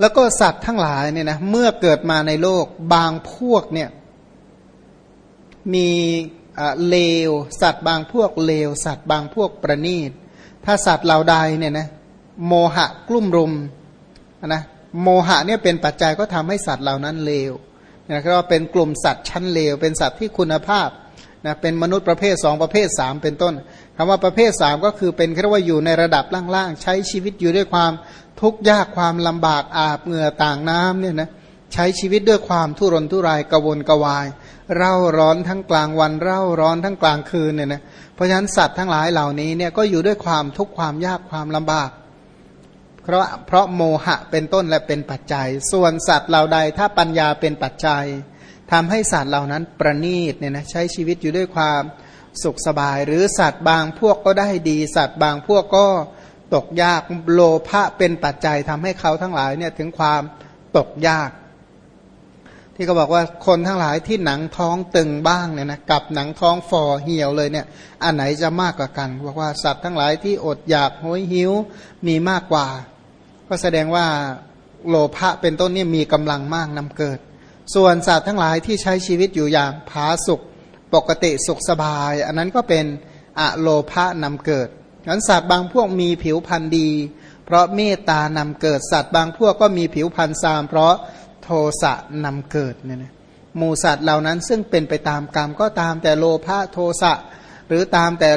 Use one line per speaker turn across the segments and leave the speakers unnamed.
แล้วก็สัตว์ทั้งหลายเนี่ยนะเมื่อเกิดมาในโลกบางพวกเนี่ยมีเลว สัตว์บางพวกเลว สัตว์บางพวกประณีต ถ้าสัตว์เหล่าใดเนี่ยนะโมหะกลุ่มรุมนะโมหะเนี่ยเป็นปัจจัยก็ทำให้สัตว์เหล่านั้นเลวนะก็เป็นกลุ่มสัตว์ชั้นเลว เป็นสัตว์ที่คุณภาพนะเป็นมนุษย์ประเภทสองประเภทสามเป็นต้น คำว่าประเภทสามก็คือเป็นแค่ว่าอยู่ในระดับล่างๆ ใช้ชีวิตอยู่ด้วยความทุกข์ยากความลำบากอาบเหงื่อต่างน้ำเนี่ยนะใช้ชีวิตด้วยความทุรนทุรายกวนกวาย เร่าร้อนทั้งกลางวัน เร่าร้อนทั้งกลางคืนเนี่ยนะเพราะฉะนั้นสัตว์ทั้งหลายเหล่านี้เนี่ยก็อยู่ด้วยความทุกข์ความยากความลำบาก เพราะเพราะโมหะเป็นต้นและเป็นปัจจัย ส่วนสัตว์เหล่าใดถ้าปัญญาเป็นปัจจัยทำให้สัตว์เหล่านั้นประณีตเนี่ยนะใช้ชีวิตอยู่ด้วยความ สุขสบาย หรือสัตว์บางพวกก็ได้ดี สัตว์บางพวกก็ตกยากโลภะเป็นปัจจัยทำให้เขาทั้งหลายเนี่ยถึงความตกยาก ที่เขาบอกว่าคนทั้งหลายที่หนังท้องตึงบ้างเนี่ยนะกับหนังท้องฟอเหี่ยวเลยเนี่ย อันไหนจะมากกว่ากันบอกว่าสัตว์ทั้งหลายที่อดอยากห้อยหิวมีมากกว่า ก็แสดงว่าโลภะเป็นต้นนี่มีกำลังมากนำเกิด ส่วนสัตว์ทั้งหลายที่ใช้ชีวิตอยู่อย่างผาสุก ปกติสุขสบาย อันนั้นก็เป็นอะโลภะนำเกิดนั้นสัตว์บางพวกมีผิวพรรณดี เพราะเมตตานำเกิดสัตว์บางพวกก็มีผิวพรรณซาม เพราะโทสะนำเกิดเนี่ยนะหมูสัตว์เหล่านั้นซึ่งเป็นไปตามกรรมก็ตามแต่โลภะโทสะหรือตามแต่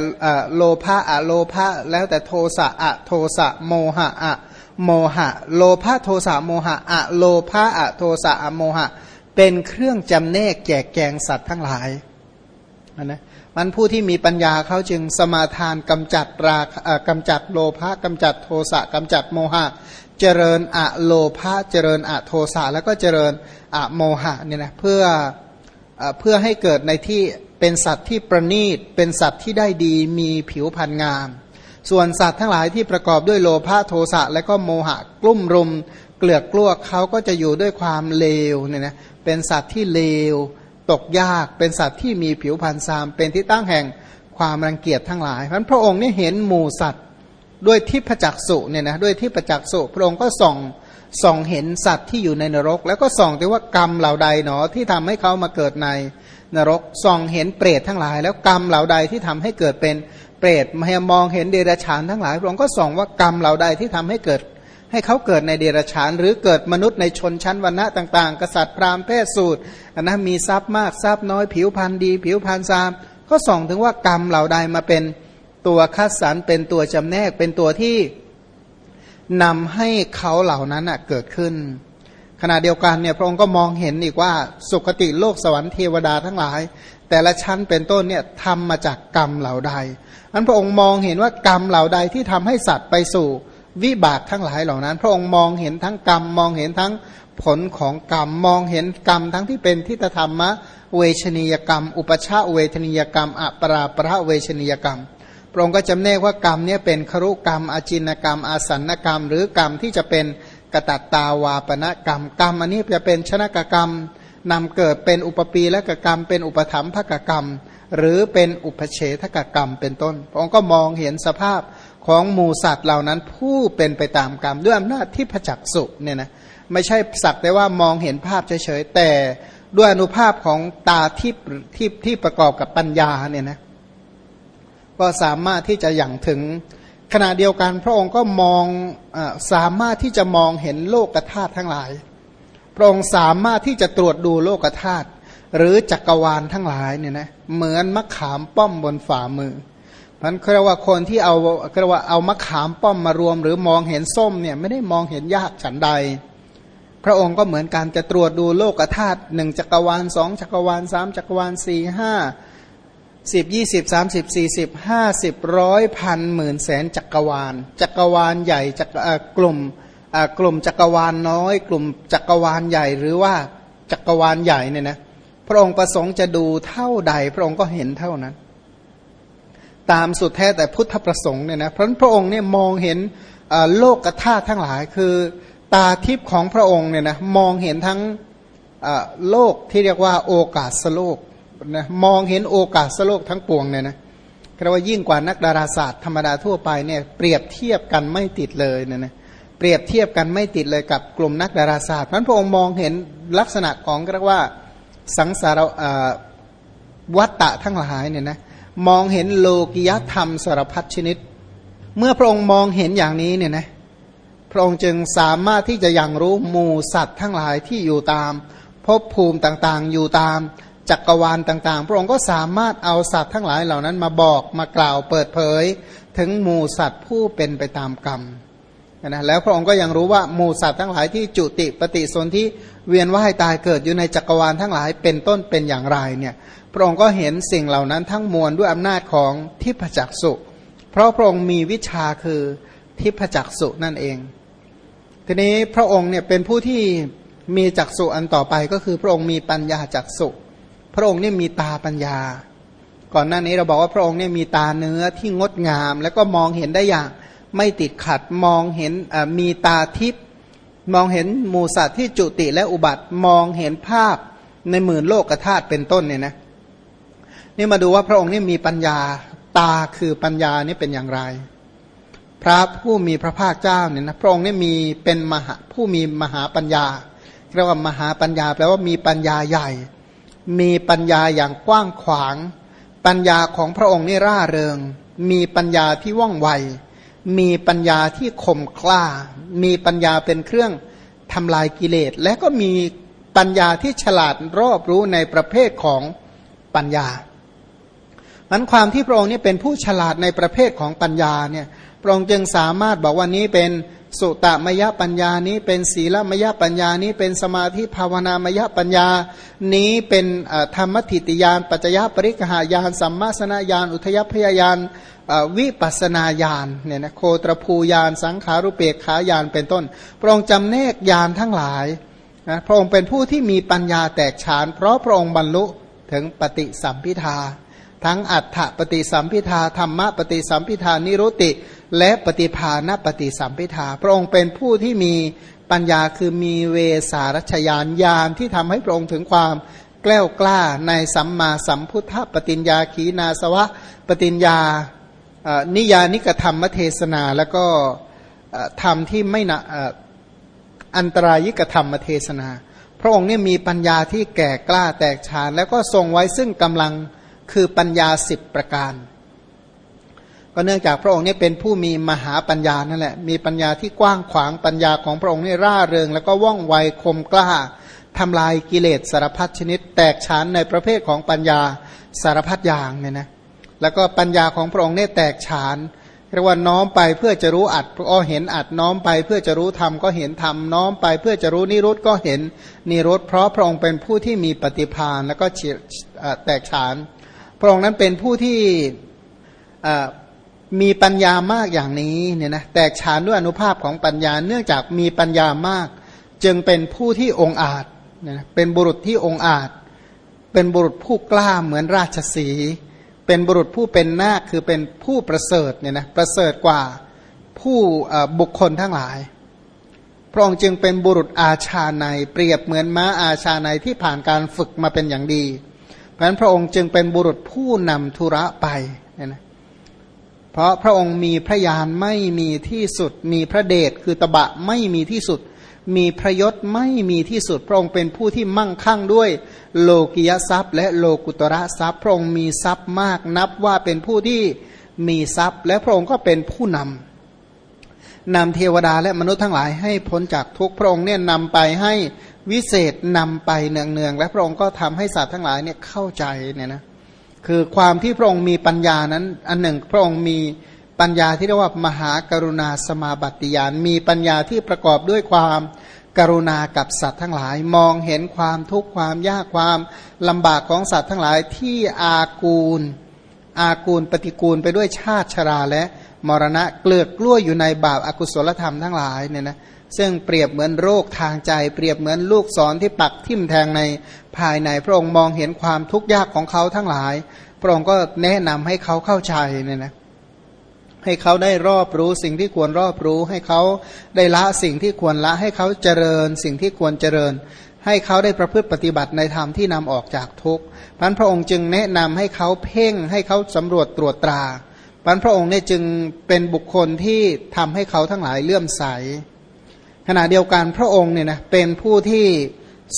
โลภะอะโลภะแล้วแต่โทสะอะโทสะโมหะอะโมหะ โลภะโทสะโมหะอะโลภะอะโทสะอะโมหะ เป็นเครื่องจำแนกแจกแกงสัตว์ทั้งหลาย นะมันผู้ที่มีปัญญาเขาจึงสมาทานกำจัดรากำจัดโลภะกำจัดโทสะกำจัดโมหะ เจริญอะโลภะเจริญอะโทสะแล้วก็เจริญอะโมหะเนี่ยนะเพื่อเพื่อให้เกิดในที่เป็นสัตว์ที่ประณีตเป็นสัตว์ที่ได้ดีมีผิวพรรณงาม ส่วนสัตว์ทั้งหลายที่ประกอบด้วยโลภะโทสะและก็โมหะกลุ่มรุม เกลือกกลัวเขาก็จะอยู่ด้วยความเลวเนี่ยนะเป็นสัตว์ที่เลว ตกยากเป็นสัตว์ที่มีผิวพรรณซาม เป็นที่ตั้งแห่งความรังเกียจทั้งหลายเพราะพระองค์นี่เห็นหมู่สัตว์ด้วยทิพจักสุเนี่ยนะด้วยทิพจักสุพระองค์ก็ส่องส่องเห็นสัตว์ที่อยู่ในนรก แล้วก็ส่องแต่ว่ากรรมเหล่าใดหนอที่ทำให้เขามาเกิดในนรกส่องเห็นเปรตทั้งหลาย แล้วกรรมเหล่าใดที่ทำให้เกิดเป็นเปรตมามองเห็นเดรัจฉานทั้งหลายพระองค์ก็ส่องว่ากรรมเหล่าใดที่ทำให้เกิด ให้เขาเกิดในเดรัจฉาน หรือเกิดมนุษย์ในชนชั้นวรรณะต่างๆ กษัตริย์พราหมณ์เพศสูตรอันนะมีทรัพย์มากทรัพย์น้อยผิวพรรณดี ผิวพรรณซามก็ส่องถึงว่ากรรมเหล่าใดมาเป็นตัวคัดสรรเป็นตัวจำแนกเป็นตัวที่นำให้เขาเหล่านั้นเกิดขึ้น ขณะเดียวกันเนี่ยพระองค์ก็มองเห็นอีกว่าสุคติโลกสวรรค์เทวดาทั้งหลาย แต่ละชั้นเป็นต้นเนี่ยทำมาจากกรรมเหล่าใดอันพระองค์มองเห็นว่ากรรมเหล่าใดที่ทำให้สัตว์ไปสู่ วิบากทั้งหลายเหล่านั้น พระองค์มองเห็นทั้งกรรม มองเห็นทั้งผลของกรรมมองเห็นกรรมทั้งที่เป็นทิฏฐธรรมะเวชนียกรรม อุปชาเวทนียกรรมอัปราประเวชนียกรรมพระองค์ก็จำแนกว่ากรรมนี้เป็นครุกรรม อาจินกรรม อาสันกรรม หรือกรรมที่จะเป็นกตัตตาวาปณกรรม กรรมอันนี้จะเป็นชนกกรรมนำเกิดเป็นอุปปีและกกรรม เป็นอุปธรรมภกกรรม หรือเป็นอุปเฉทกกรรมเป็นต้น พระองค์ก็มองเห็นสภาพ ของหมูสัตว์เหล่านั้นผู้เป็นไปตามกรรมด้วยอำนาจที่ผจักสุเนี่ยนะไม่ใช่สักแต่ว่ามองเห็นภาพเฉยๆแต่ด้วยอนุภาพของตาที่ที่ที่ประกอบกับปัญญาเนี่ยนะก็สามารถที่จะอย่างถึงขณะเดียวกันพระองค์ก็มองอสามารถที่จะมองเห็นโลกธาตุทั้งหลาย พระองค์สามารถที่จะตรวจดูโลกธาตุหรือจักรวาลทั้งหลายเนี่ยนะเหมือนมะขามป้อมบนฝ่ามือ มันเรียกว่าคนที่เอาเรียกว่าเอามะขามป้อมมารวม หรือมองเห็นส้มเนี่ยไม่ได้มองเห็นยากฉันใด พระองค์ก็เหมือนการจะตรวจดูโลกธาตุหนึ่งจักรวาลสองจักรวาลสามจักรวาลสี่ห้าสิบยี่สิบสามสิบสี่สิบห้าสิบร้อยพันหมื่นแสนจักรวาล จักรวาลใหญ่จักกลุ่มกลุ่มจักรวาลน้อย กลุ่มจักรวาลใหญ่หรือว่าจักรวาลใหญ่เนี่ยนะพระองค์ประสงค์จะดูเท่าใด พระองค์ก็เห็นเท่านั้น ตามสุดแท้แต่พุทธประสงค์เนี่ยนะเพราะพระองค์เนี่ยมองเห็นโลกกธาตุทั้งหลาย คือตาทิพย์ของพระองค์เนี่ยนะมองเห็นทั้งโลกที่เรียกว่าโอกาสโลกนะมองเห็นโอกาสโลกทั้งปวงเนี่ยนะเรียกว่ายิ่งกว่านักดาราศาสตร์ธรรมดาทั่วไปเนี่ยเปรียบเทียบกันไม่ติดเลยเนี่ยนะเปรียบเทียบกันไม่ติดเลยกับกลุ่มนักดาราศาสตร์พันพระองค์มองเห็นลักษณะของเรียกว่าสังสารวัตตะทั้งหลายเนี่ยนะ มองเห็นโลกิยธรรมสารพัดชนิด เมื่อพระองค์มองเห็นอย่างนี้เนี่ยนะพระองค์จึงสามารถที่จะยังรู้หมู่สัตว์ทั้งหลายที่อยู่ตามภพภูมิต่างๆ อยู่ตามจักรวาลต่างๆ พระองค์ก็สามารถเอาสัตว์ทั้งหลายเหล่านั้นมาบอกมากล่าวเปิดเผย ถึงหมู่สัตว์ผู้เป็นไปตามกรรม นะแล้วพระองค์ก็ยังรู้ว่าหมู่สัตว์ทั้งหลายที่จุติปฏิสนธิเวียนว่ายตายเกิดอยู่ในจักรวาลทั้งหลายเป็นต้นเป็นอย่างไรเนี่ยพระองค์ก็เห็นสิ่งเหล่านั้นทั้งมวลด้วยอำนาจของทิพจักสุ เพราะพระองค์มีวิชาคือทิพจักสุนั่นเอง ทีนี้พระองค์เนี่ยเป็นผู้ที่มีจักสุอันต่อไปก็คือพระองค์มีปัญญาจักสุ พระองค์เนี่ยมีตาปัญญา ก่อนหน้านี้เราบอกว่าพระองค์เนี่ยมีตาเนื้อที่งดงาม แล้วก็มองเห็นได้อย่าง ไม่ติดขัดมองเห็นมีตาทิพย์มองเห็นหมูสัตว์ที่จุติและอุบัติมองเห็นภาพในหมื่นโลกธาตุเป็นต้นเนี่ยนะนี่มาดูว่าพระองค์นี่มีปัญญาตาคือปัญญานี่เป็นอย่างไร พระผู้มีพระภาคเจ้าเนี่ยนะพระองค์นี่มีเป็นมหาผู้มีมหาปัญญาเรียกว่ามหาปัญญาแปลว่ามีปัญญาใหญ่ มีปัญญาอย่างกว้างขวาง ปัญญาของพระองค์นี่ร่าเริง มีปัญญาที่ว่องไว มีปัญญาที่คมกล้า มีปัญญาเป็นเครื่องทำลายกิเลส และก็มีปัญญาที่ฉลาดรอบรู้ในประเภทของปัญญามันความที่พระองค์นี่เป็นผู้ฉลาดในประเภทของปัญญาเนี่ยพระองค์จึงสามารถบอกว่านี้เป็น สุตมยปัญญานี้เป็นศีลมยปัญญานี้เป็นสมาธิภาวนามยปัญญา นี้เป็นธรรมทิติยาน ปัจจยปริกหายานสัมมาสนญาณอุทยพยายานวิปัสนาญาณเนี่ยนะโคตรภูญาณสังขารุเปกขายานเป็นต้น พระองค์จำแนกญาณทั้งหลายนะพระองค์เป็นผู้ที่มีปัญญาแตกฉาน เพราะพระองค์บรรลุถึงปฏิสัมพิทา ทั้งอัฏฐปฏิสัมพิทาธรรมะปฏิสัมพิทานิรุติ และปฏิภาณปฏิสัมพิทา พระองค์เป็นผู้ที่มีปัญญาคือมีเวสารัชยานญาณที่ทำให้พระองค์ถึงความแกล้วกล้าในสัมมาสัมพุทธปฏิญญาขีนาสวะ ปฏิญญานิยานิกธรรมเทศนา แล้วก็ธรรมที่ไม่นะอันตรายิกธรรมเทศนา พระองค์นี่มีปัญญาที่แก่กล้าแตกฉาน แล้วก็ทรงไว้ซึ่งกำลังคือปัญญาสิบประการ ก็เนื่องจากพระองค์นี่เป็นผู้มีมหาปัญญานั่นแหละมีปัญญาที่กว้างขวางปัญญาของพระองค์นี่ร่าเริง แล้วก็ว่องไวคมกล้าทำลายกิเลสสารพัดชนิด แตกฉานในประเภทของปัญญาสารพัดอย่างเนี่ยนะแล้วก็ปัญญาของพระองค์เนี่ยแตกฉานเรียกว่าน้อมไปเพื่อจะรู้อัดก็เห็นอัดน้อมไปเพื่อจะรู้ธรรมก็เห็นธรรมน้อมไปเพื่อจะรู้นิรุตก็เห็นนิรุตเพราะพระองค์เป็นผู้ที่มีปฏิภาณแล้วก็แตกฉาน พระองค์นั้นเป็นผู้ที่ มีปัญญามากอย่างนี้เนี่ยนะแตกฉานด้วยอนุภาพของปัญญา เนื่องจากมีปัญญามาก จึงเป็นผู้ที่องอาจเนี่ยนะเป็นบุรุษที่องอาจ เป็นบุรุษผู้กล้าเหมือนราชสี เป็นบุรุษผู้เป็นนาคคือเป็นผู้ประเสริฐเนี่ยนะประเสริฐกว่าผู้บุคคลทั้งหลาย พระองค์จึงเป็นบุรุษอาชาในเปรียบเหมือนม้าอาชาในที่ผ่านการฝึกมาเป็นอย่างดี เพราะฉะนั้นพระองค์จึงเป็นบุรุษผู้นำธุระไปเนี่ยนะ เพราะพระองค์มีพระยานไม่มีที่สุด มีพระเดชคือตบะไม่มีที่สุด มีพระยศไม่มีที่สุด พระองค์เป็นผู้ที่มั่งคั่งด้วย โลกิยทรัพย์ และโลกุตระทรัพย์ พระองค์มีทรัพย์มากนับว่าเป็นผู้ที่มีทรัพย์ และพระองค์ก็เป็นผู้นำนำเทวดาและมนุษย์ทั้งหลายให้พ้นจากทุกพระองค์เนี่ยนำไปให้วิเศษนำไปเนืองๆและพระองค์ก็ทำให้สัตว์ทั้งหลายเนี่ยเข้าใจเนี่ยนะ คือความที่พระองค์มีปัญญานั้น อันหนึ่งพระองค์มีปัญญาที่เรียกว่ามหากรุณาสมาบัติยานมีปัญญาที่ประกอบด้วยความกรุณากับสัตว์ทั้งหลาย มองเห็นความทุกข์ความยากความลำบากของสัตว์ทั้งหลายที่อากูล อากูลปฏิกูลไปด้วยชาติชราและมรณะเกลือกกล้วอยู่ในบาปอากุศลธรรมทั้งหลายเนี่ยนะ ซึ่งเปรียบเหมือนโรคทางใจ เปรียบเหมือนลูกศรที่ปักทิ่มแทงในภายในพระองค์มองเห็นความทุกข์ยากของเขาทั้งหลาย พระองค์ก็แนะนำให้เขาเข้าใจเนี่ยนะให้เขาได้รอบรู้สิ่งที่ควรรอบรู้ ให้เขาได้ละสิ่งที่ควรละ ให้เขาเจริญสิ่งที่ควรเจริญ ให้เขาได้ประพฤติปฏิบัติในธรรมที่นำออกจากทุกข์พันพระองค์จึงแนะนำให้เขาเพ่ง ให้เขาสำรวจตรวจตราพันพระองค์เนี่ยจึงเป็นบุคคลที่ทำให้เขาทั้งหลายเลื่อมใส ขณะเดียวกันพระองค์เนี่ยนะเป็นผู้ที่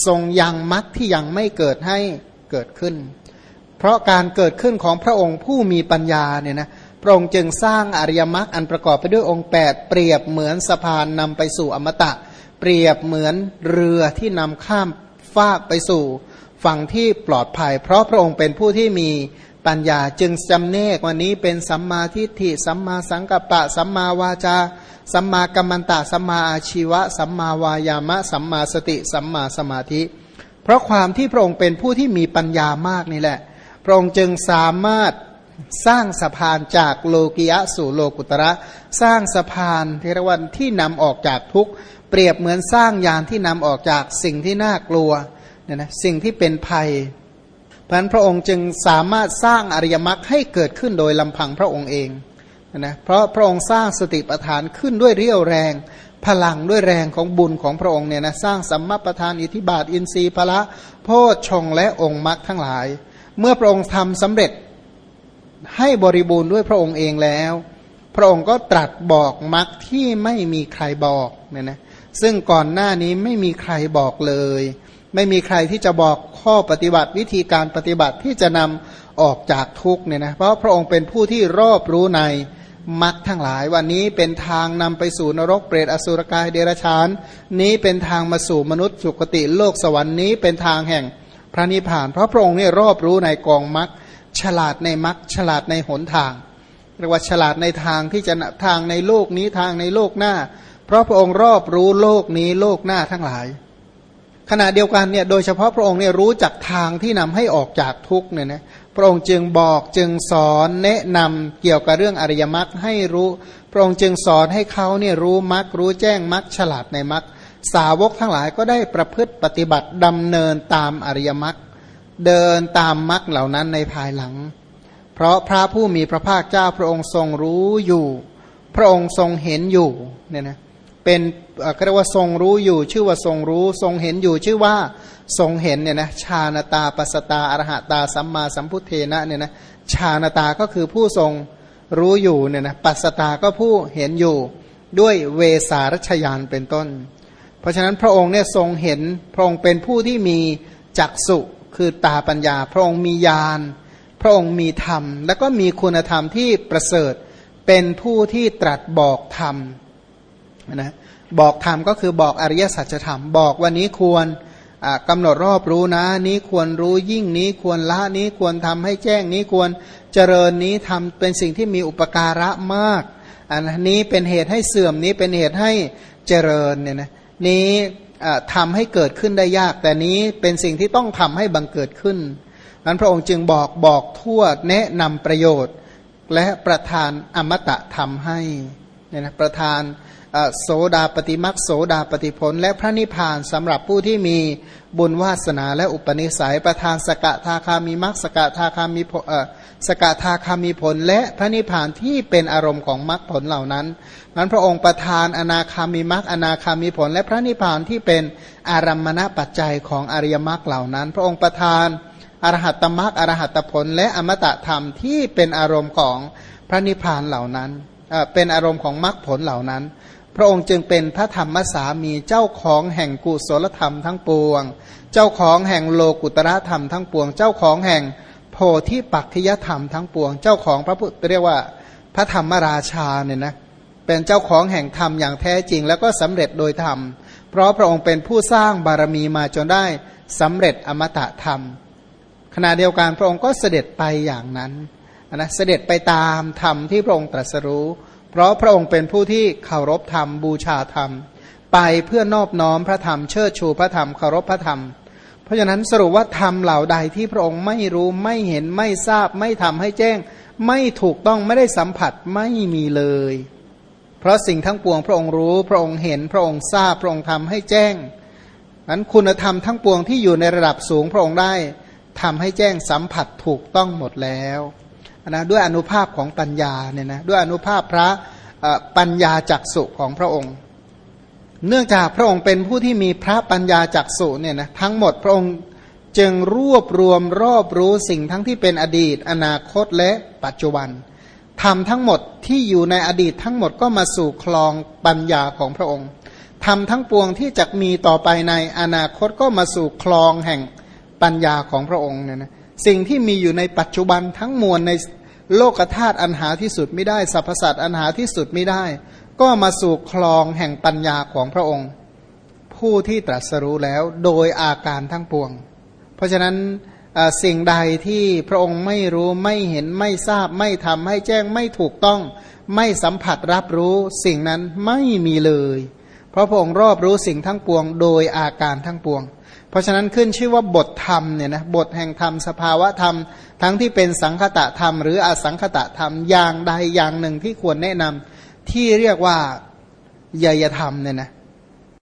ทรงยังมรรคที่ยังไม่เกิดให้เกิดขึ้น เพราะการเกิดขึ้นของพระองค์ผู้มีปัญญาเนี่ยนะพระองค์จึงสร้างอริยมรรคอันประกอบไปด้วยองค์ 8 เปรียบเหมือนสะพานนำไปสู่อมตะ เปรียบเหมือนเรือที่นำข้ามฟากไปสู่ฝั่งที่ปลอดภัย เพราะพระองค์เป็นผู้ที่มี ปัญญาจึงจำเนกวันนี้เป็นสัมมาทิฏฐิสัมมาสังกัปปะ สัมมาวาจา สัมมากัมมันตะ สัมมาอาชีวะ สัมมาวายามะ สัมมาสติ สัมมาสมาธิ เพราะความที่พระองค์เป็นผู้ที่มีปัญญามากนี่แหละ พระองค์จึงสามารถสร้างสะพานจากโลกิยะสู่โลกุตระ สร้างสะพานเทรวันที่นำออกจากทุกเปรียบเหมือนสร้างยานที่นำออกจากสิ่งที่น่ากลัวเนี่ยนะสิ่งที่เป็นภัย ราะนั้นพระองค์จึงสามารถสร้างอริยมรรคให้เกิดขึ้นโดยลำพังพระองค์เองนะเพราะพระองค์สร้างสติปัฏฐานขึ้นด้วยเรี่ยวแรง พลังด้วยแรงของบุญของพระองค์เนี่ยนะสร้างสัมมาประธานอิทิบาทอินทรีย์พละโพชฌงและองค์มรรคทั้งหลาย เมื่อพระองค์ทำสำเร็จให้บริบูรณ์ด้วยพระองค์เองแล้ว พระองค์ก็ตรัสบอกมรรคที่ไม่มีใครบอกเนี่ยนะซึ่งก่อนหน้านี้ไม่มีใครบอกเลย ไม่มีใครที่จะบอกข้อปฏิบัติวิธีการปฏิบัติที่จะนำออกจากทุกเนี่ยนะเพราะพระองค์เป็นผู้ที่รอบรู้ในมรรคทั้งหลายวันนี้เป็นทางนำไปสู่นรกเปรตอสุรกายเดรัจฉาน นี้เป็นทางมาสู่มนุษย์สุคติโลกสวรรค์นี้เป็นทางแห่งพระนิพพาน เพราะพระองค์เนี่ยรอบรู้ในกองมรรคฉลาดในมรรคฉลาดในหนทางเรียกว่าฉลาดในทางที่จะทางในโลกนี้ทางในโลกหน้า เพราะพระองค์รอบรู้โลกนี้โลกหน้าทั้งหลาย ขณะเดียวกันเนี่ยโดยเฉพาะพระองค์เนี่ยรู้จักทางที่นำให้ออกจากทุกเนี่ยนะพระองค์จึงบอกจึงสอนแนะนำเกี่ยวกับเรื่องอริยมรรคให้รู้ พระองค์จึงสอนให้เขาเนี่ยรู้มรรครู้แจ้งมรรคฉลาดในมรรคสาวกทั้งหลายก็ได้ประพฤติปฏิบัติดำเนินตามอริยมรรคเดินตามมรรคเหล่านั้นในภายหลัง เพราะพระผู้มีพระภาคเจ้าพระองค์ทรงรู้อยู่ พระองค์ทรงเห็นอยู่เนี่ยนะเป็น เรียกว่าทรงรู้อยู่ ชื่อว่าทรงรู้ ทรงเห็นอยู่ ชื่อว่าทรงเห็นเนี่ยนะชาณตาปัสตาอรหตาสัมมาสัมพุทเทนะเนี่ยนะชาณตาก็คือผู้ทรงรู้อยู่เนี่ยนะปัสตาก็ผู้เห็นอยู่ด้วยเวสารัชยานเป็นต้น เพราะฉะนั้นพระองค์เนี่ยทรงเห็นพระองค์เป็นผู้ที่มีจักสุคือตาปัญญา พระองค์มีญาณพระองค์มีธรรม แล้วก็มีคุณธรรมที่ประเสริฐเป็นผู้ที่ตรัสบอกธรรมนะ บอกธรรมก็คือบอกอริยสัจธรรม บอกวันนี้ควรกำหนดรอบรู้นะ นี้ควรรู้ยิ่งนี้ควรละนี้ควรทำให้แจ้งนี้ควรเจริญนี้ทำเป็นสิ่งที่มีอุปการะมาก อันนี้เป็นเหตุให้เสื่อมนี้เป็นเหตุให้เจริญเนี่ยนะนี้ทำให้เกิดขึ้นได้ยาก แต่นี้เป็นสิ่งที่ต้องทำให้บังเกิดขึ้นนั้นพระองค์จึงบอกบอกทั่วแนะนำประโยชน์ และประทานอมตะทำให้เนี่ยนะประทาน โสดาปฏิมักโสดาปฏิผล และพระนิพพานสำหรับผู้ที่มีบุญวาสนาและอุปนิสัยประทานสกทาคามีมักสกทาคามีสกทาคามีผล และพระนิพพานที่เป็นอารมณ์ของมรรคผลเหล่านั้นนั้นพระองค์ประทานอนาคามีมรรคอนาคามีผล และพระนิพพานที่เป็นอารัมมณปัจจัยของอริยมรรคเหล่านั้น พระองค์ประทานอรหัตตมรรคอรหัตผล และอมตะธรรมที่เป็นอารมณ์ของพระนิพพานเหล่านั้นเป็นอารมณ์ของมรรคผลเหล่านั้น พระองค์จึงเป็นพระธรรมสามีเจ้าของแห่งกุศลธรรมทั้งปวง เจ้าของแห่งโลกุตระธรรมทั้งปวง เจ้าของแห่งโพธิปักขิยธรรมทั้งปวง เจ้าของพระพุทธเรียกว่าพระธรรมราชาเนี่ยนะเป็นเจ้าของแห่งธรรมอย่างแท้จริง แล้วก็สำเร็จโดยธรรม เพราะพระองค์เป็นผู้สร้างบารมีมาจนได้สำเร็จอมตะธรรม ขณะเดียวกันพระองค์ก็เสด็จไปอย่างนั้นนะเสด็จไปตามธรรมที่พระองค์ตรัสรู้ เพราะพระองค์เป็นผู้ที่เคารพธรรมบูชาธรรม ไปเพื่อนอบน้อมพระธรรมเชิดชูพระธรรมเคารพพระธรรม เพราะฉะนั้นสรุปว่าธรรมเหล่าใดที่พระองค์ไม่รู้ไม่เห็นไม่ทราบไม่ทำให้แจ้ง ไม่ถูกต้องไม่ได้สัมผัสไม่มีเลย เพราะสิ่งทั้งปวงพระองค์รู้พระองค์เห็นพระองค์ทราบพระองค์ทำให้แจ้งนั้นคุณธรรมทั้งปวงที่อยู่ในระดับสูงพระองค์ได้ทำให้แจ้งสัมผัสถูกต้องหมดแล้ว นะด้วยอนุภาพของปัญญาเนี่ยนะด้วยอนุภาพพระปัญญาจักสุของพระองค์ เนื่องจากพระองค์เป็นผู้ที่มีพระปัญญาจักสุเนี่ยนะทั้งหมดพระองค์จึงรวบรวมรอบรู้สิ่งทั้งที่เป็นอดีต อนาคตและปัจจุบันทำทั้งหมดที่อยู่ในอดีตทั้งหมดก็มาสู่คลองปัญญาของพระองค์ทำทั้งปวงที่จะมีต่อไปในอนาคตก็มาสู่คลองแห่งปัญญาของพระองค์เนี่ยนะ สิ่งที่มีอยู่ในปัจจุบันทั้งมวลในโลกธาตุอันหาที่สุดไม่ได้สรรพสัตว์อันหาที่สุดไม่ได้ ก็มาสู่คลองแห่งปัญญาของพระองค์ ผู้ที่ตรัสรู้แล้วโดยอาการทั้งปวง เพราะฉะนั้นสิ่งใดที่พระองค์ไม่รู้ไม่เห็นไม่ทราบไม่ทำให้แจ้งไม่ถูกต้อง ไม่สัมผัสรับรู้สิ่งนั้นไม่มีเลย เพราะพระองค์รอบรู้สิ่งทั้งปวง โดยอาการทั้งปวง เพราะฉะนั้นขึ้นชื่อว่าบทธรรมเนี่ยนะบทแห่งธรรมสภาวะธรรม ทั้งที่เป็นสังคตะธรรม หรืออสังคตะธรรมอย่างใดอย่างหนึ่งที่ควรแนะนำที่เรียกว่ายยธรรมเนี่ยนะ